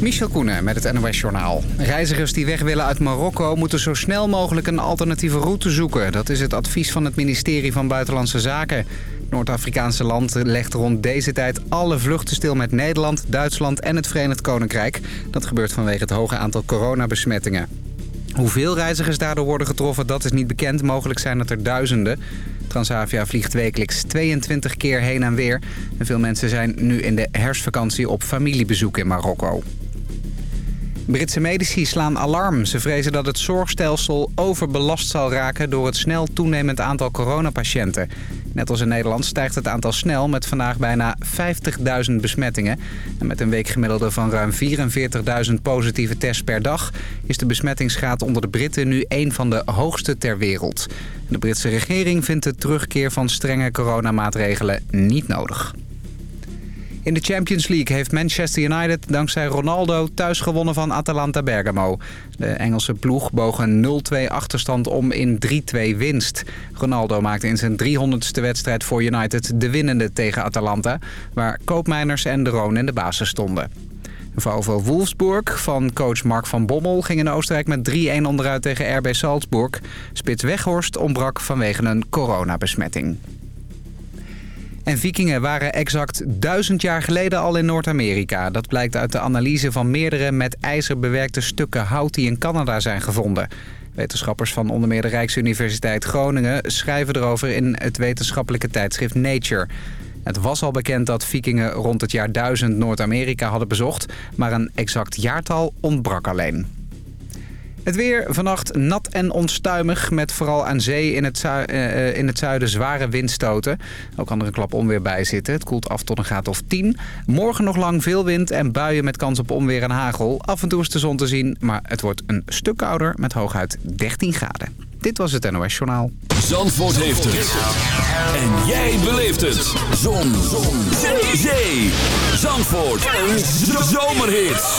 Michel Koenen met het NOS-journaal. Reizigers die weg willen uit Marokko moeten zo snel mogelijk een alternatieve route zoeken. Dat is het advies van het ministerie van Buitenlandse Zaken. Noord-Afrikaanse land legt rond deze tijd alle vluchten stil met Nederland, Duitsland en het Verenigd Koninkrijk. Dat gebeurt vanwege het hoge aantal coronabesmettingen. Hoeveel reizigers daardoor worden getroffen, dat is niet bekend. Mogelijk zijn het er duizenden. Transavia vliegt wekelijks 22 keer heen en weer. Veel mensen zijn nu in de herfstvakantie op familiebezoek in Marokko. Britse medici slaan alarm. Ze vrezen dat het zorgstelsel overbelast zal raken door het snel toenemend aantal coronapatiënten. Net als in Nederland stijgt het aantal snel met vandaag bijna 50.000 besmettingen. En met een weekgemiddelde van ruim 44.000 positieve tests per dag... is de besmettingsgraad onder de Britten nu een van de hoogste ter wereld. De Britse regering vindt de terugkeer van strenge coronamaatregelen niet nodig. In de Champions League heeft Manchester United dankzij Ronaldo thuis gewonnen van Atalanta Bergamo. De Engelse ploeg boog een 0-2 achterstand om in 3-2 winst. Ronaldo maakte in zijn 300ste wedstrijd voor United de winnende tegen Atalanta... waar Koopmeiners en De Roon in de basis stonden. VfL Wolfsburg van coach Mark van Bommel ging in Oostenrijk met 3-1 onderuit tegen RB Salzburg. Spits Weghorst ontbrak vanwege een coronabesmetting. En vikingen waren exact duizend jaar geleden al in Noord-Amerika. Dat blijkt uit de analyse van meerdere met ijzer bewerkte stukken hout die in Canada zijn gevonden. Wetenschappers van onder meer de Rijksuniversiteit Groningen schrijven erover in het wetenschappelijke tijdschrift Nature. Het was al bekend dat vikingen rond het jaar 1000 Noord-Amerika hadden bezocht, maar een exact jaartal ontbrak alleen. Het weer vannacht nat en onstuimig met vooral aan zee in het, uh, in het zuiden zware windstoten. Ook kan er een klap onweer bij zitten. Het koelt af tot een graad of 10. Morgen nog lang veel wind en buien met kans op onweer en hagel. Af en toe is de zon te zien, maar het wordt een stuk kouder met hooguit 13 graden. Dit was het NOS Journaal. Zandvoort heeft het. En jij beleeft het. Zon. zon. Zee. Zee. Zandvoort. Een zomerhit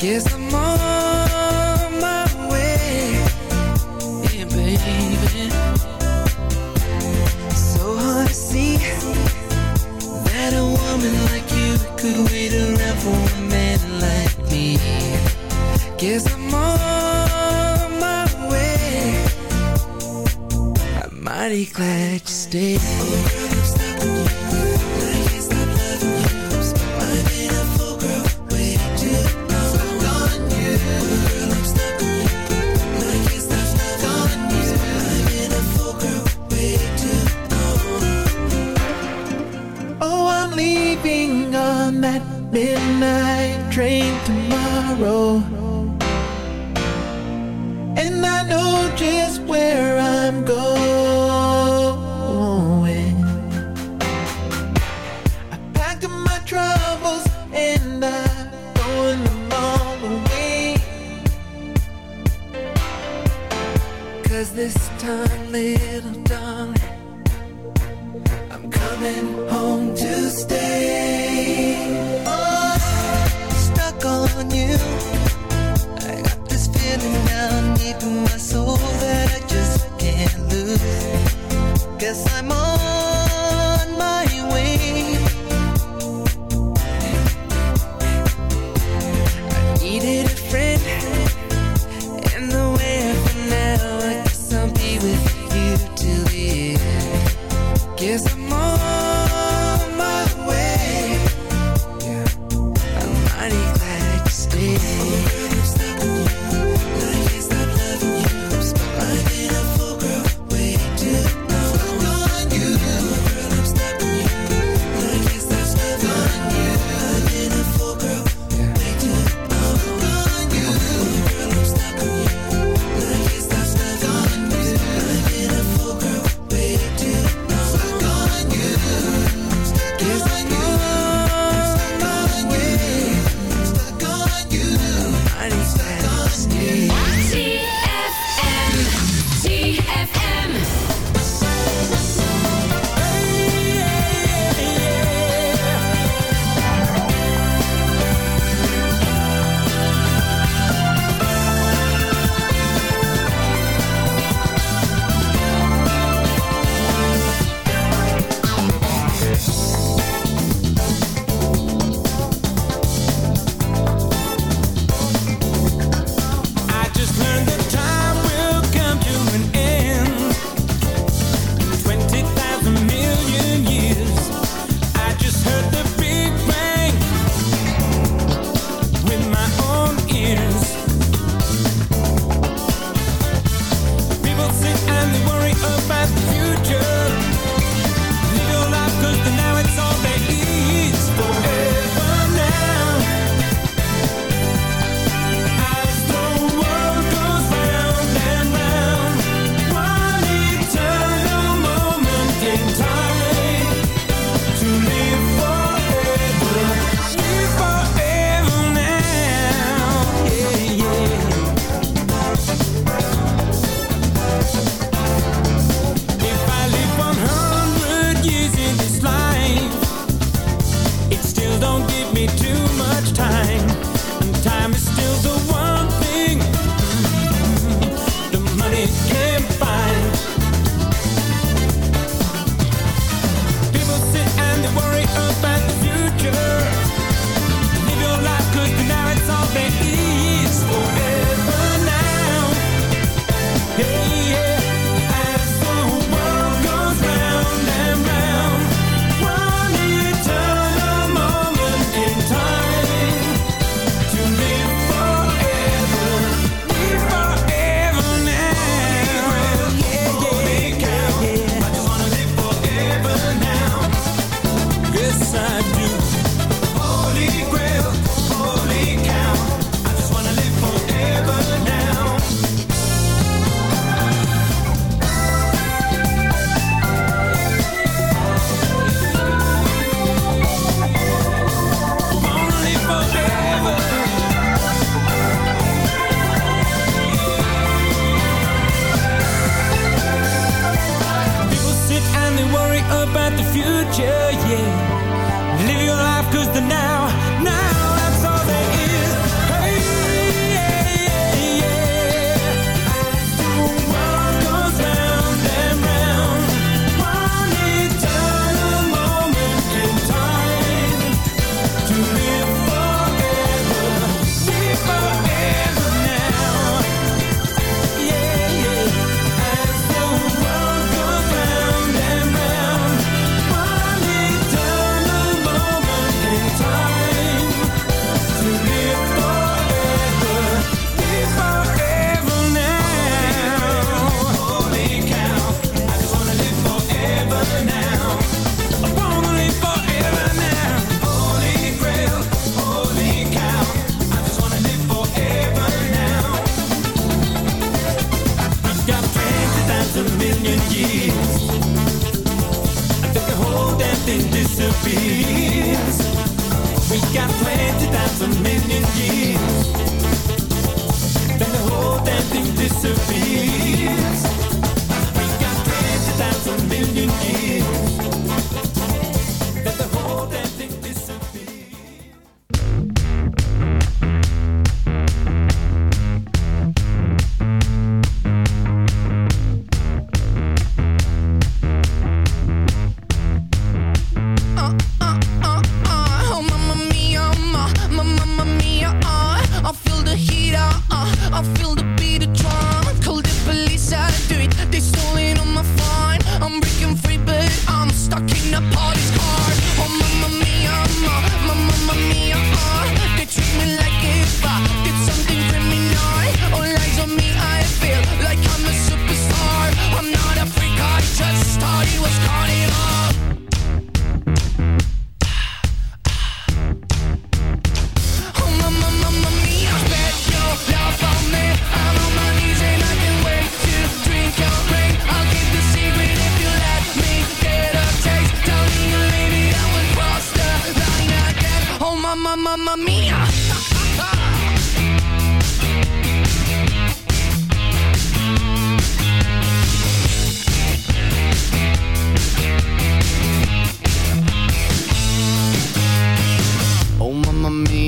Guess I'm on my way. Yeah, baby. So hard to see That a woman like you Could wait around for a man like me. Guess I'm on my way. I'm mighty glad you stayed.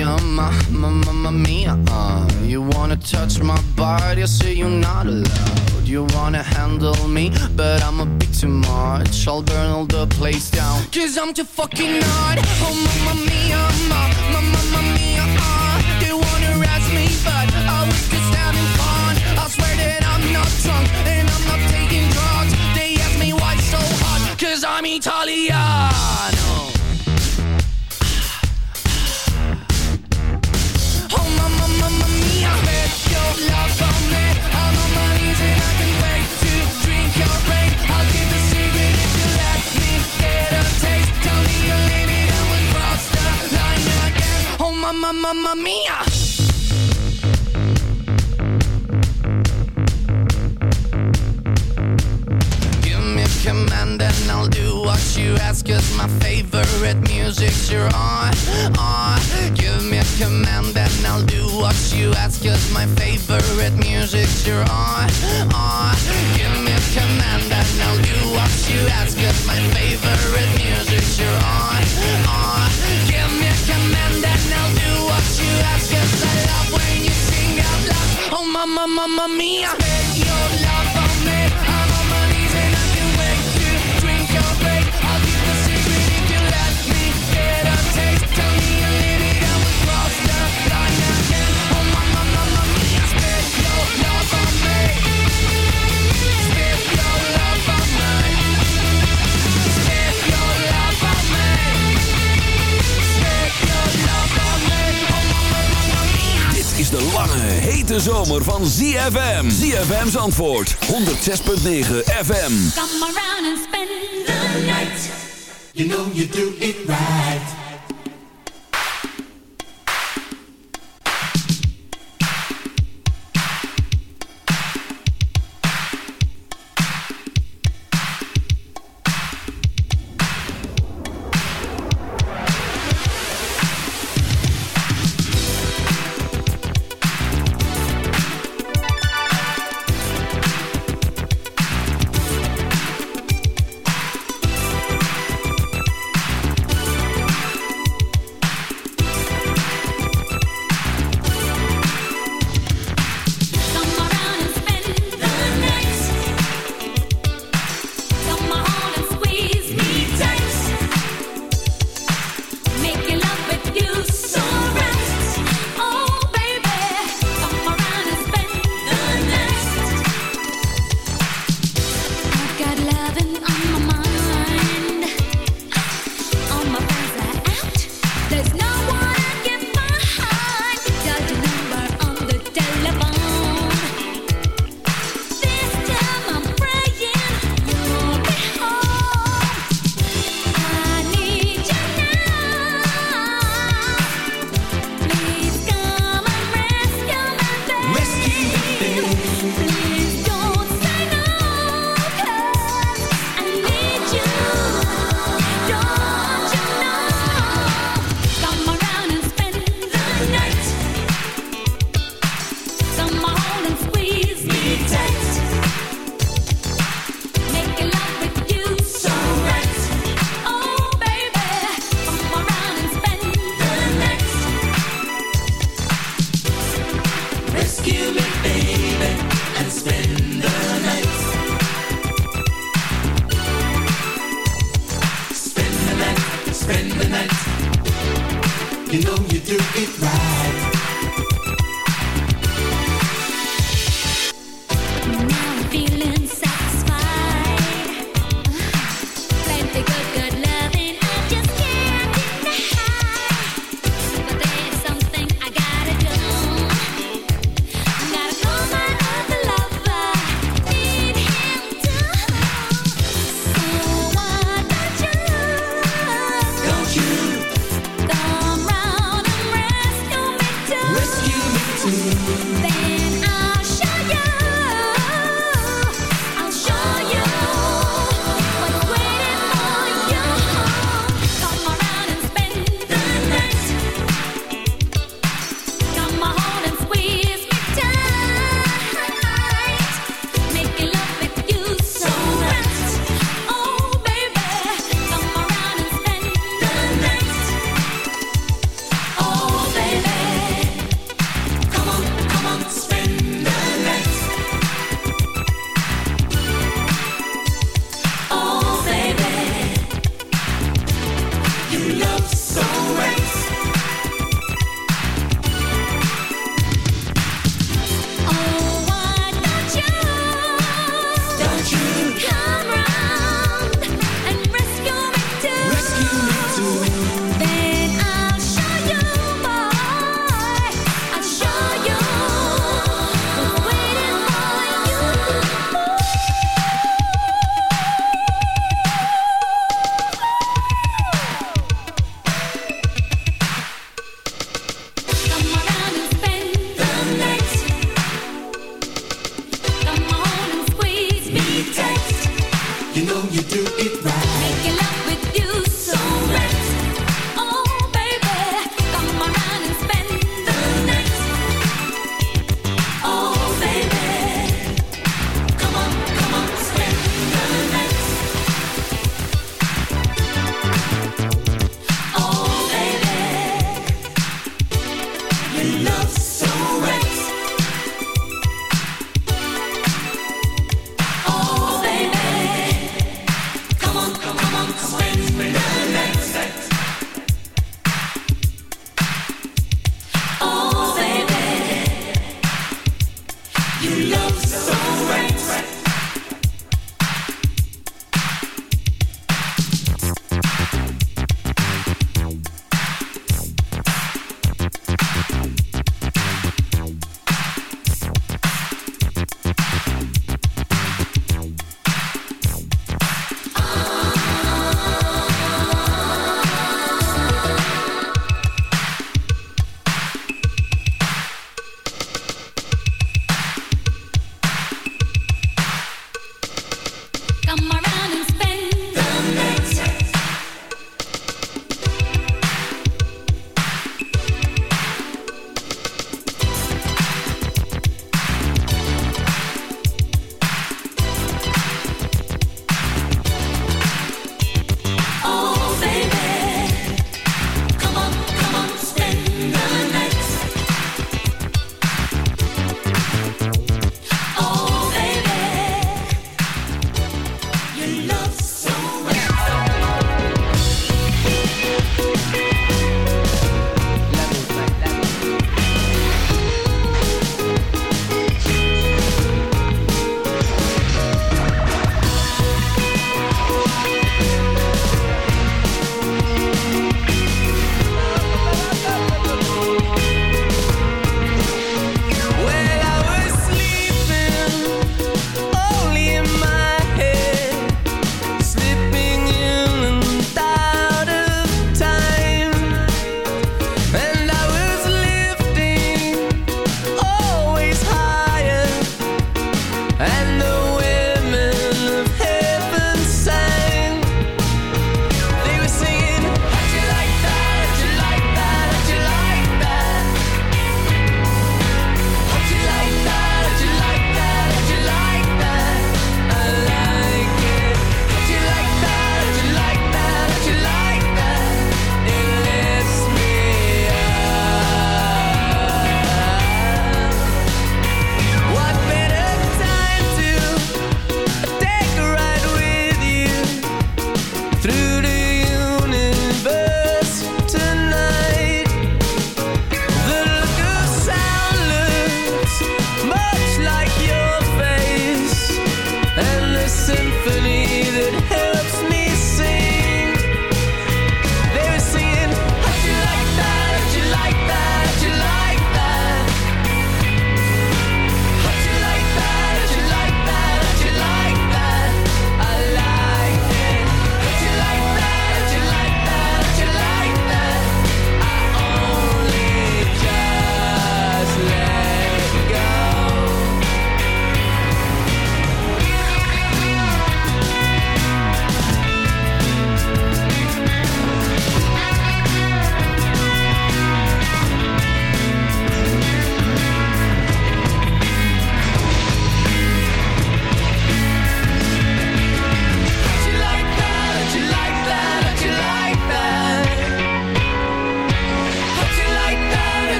Mia, ma, ma, mamma mia, uh. You wanna touch my body, I say you're not allowed. You wanna handle me, but I'm a bit too much. I'll burn all the place down. Cause I'm too fucking hard. Oh, mamma mia, ma, ma, mamma mia, uh. They wanna arrest me, but I was just having fun. I swear that I'm not drunk and I'm not taking drugs. They ask me why so hot, cause I'm Italiano. Mamma, mia. Give me command and I'll do what you ask. Cause my favorite music's you're on, on. Give me a command and I'll do what you ask. Cause my favorite music's you're on, on. Give me a command and I'll do what you ask. Cause my favorite music's you're on, on. Give me a command and I'll do what you ask. Cause I love when you sing out loud. Oh, mamma, mamma mia. Is de lange, hete zomer van ZFM. ZFM's antwoord 106.9 FM. Come around and spend the night. You know you do it right.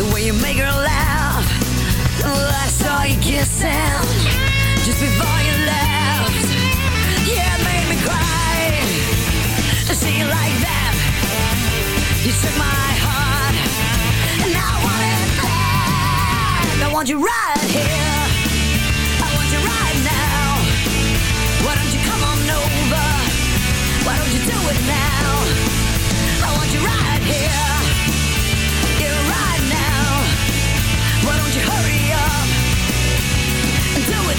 the way you make her laugh. Well, I saw you kissing just before you left. Yeah, it made me cry to see you like that. You took my heart, and I want it back. I want you right here. I want you right now. Why don't you come on over? Why don't you do it now? I want you right here.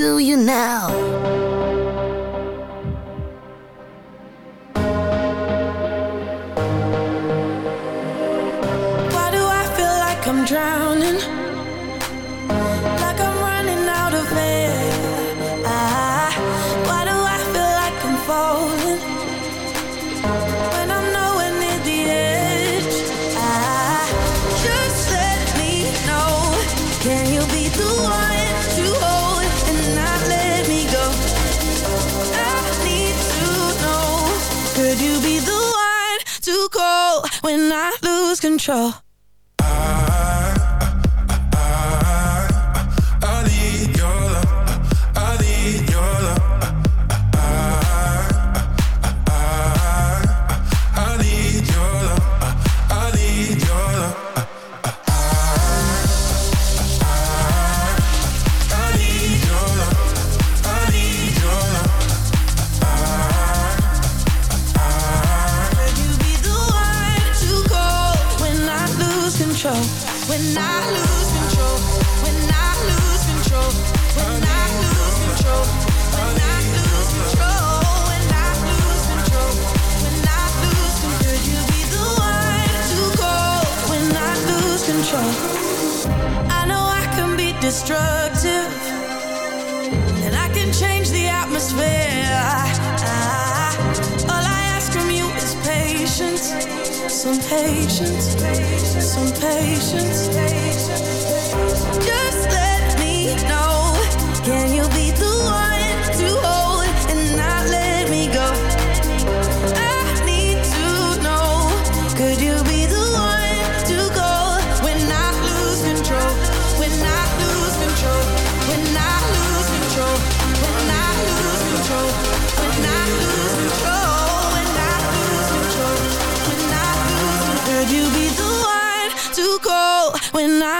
Do you now. When I lose control? Destructive. And I can change the atmosphere. All I ask from you is patience. Some patience. Some patience. Just let me know. Can you be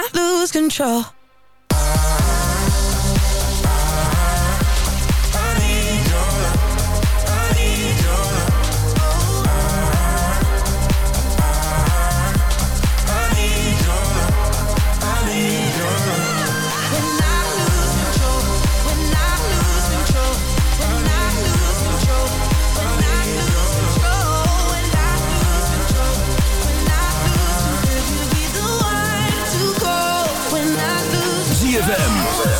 I lose control?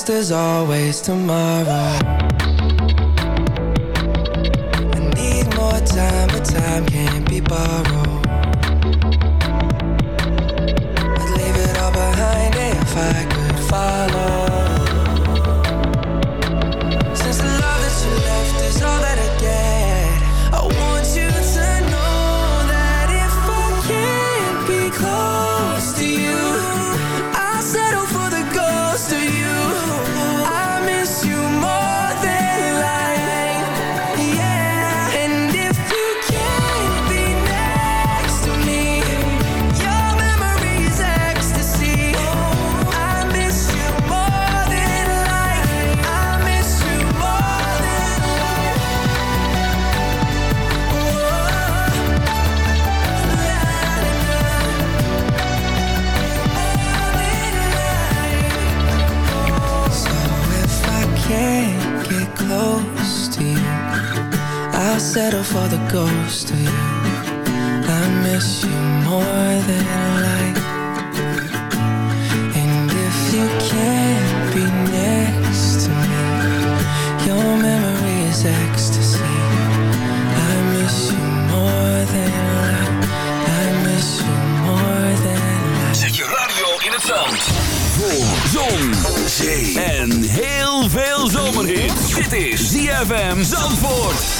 past is always tomorrow. for the ghost of you. I miss you more than life. And if you can't be next to me Your memory is ecstasy. I miss you more than life. I miss you more than life. Zet je radio in het zand. Voor zon, zee en heel veel zomerhit Dit is ZFM Zandvoort.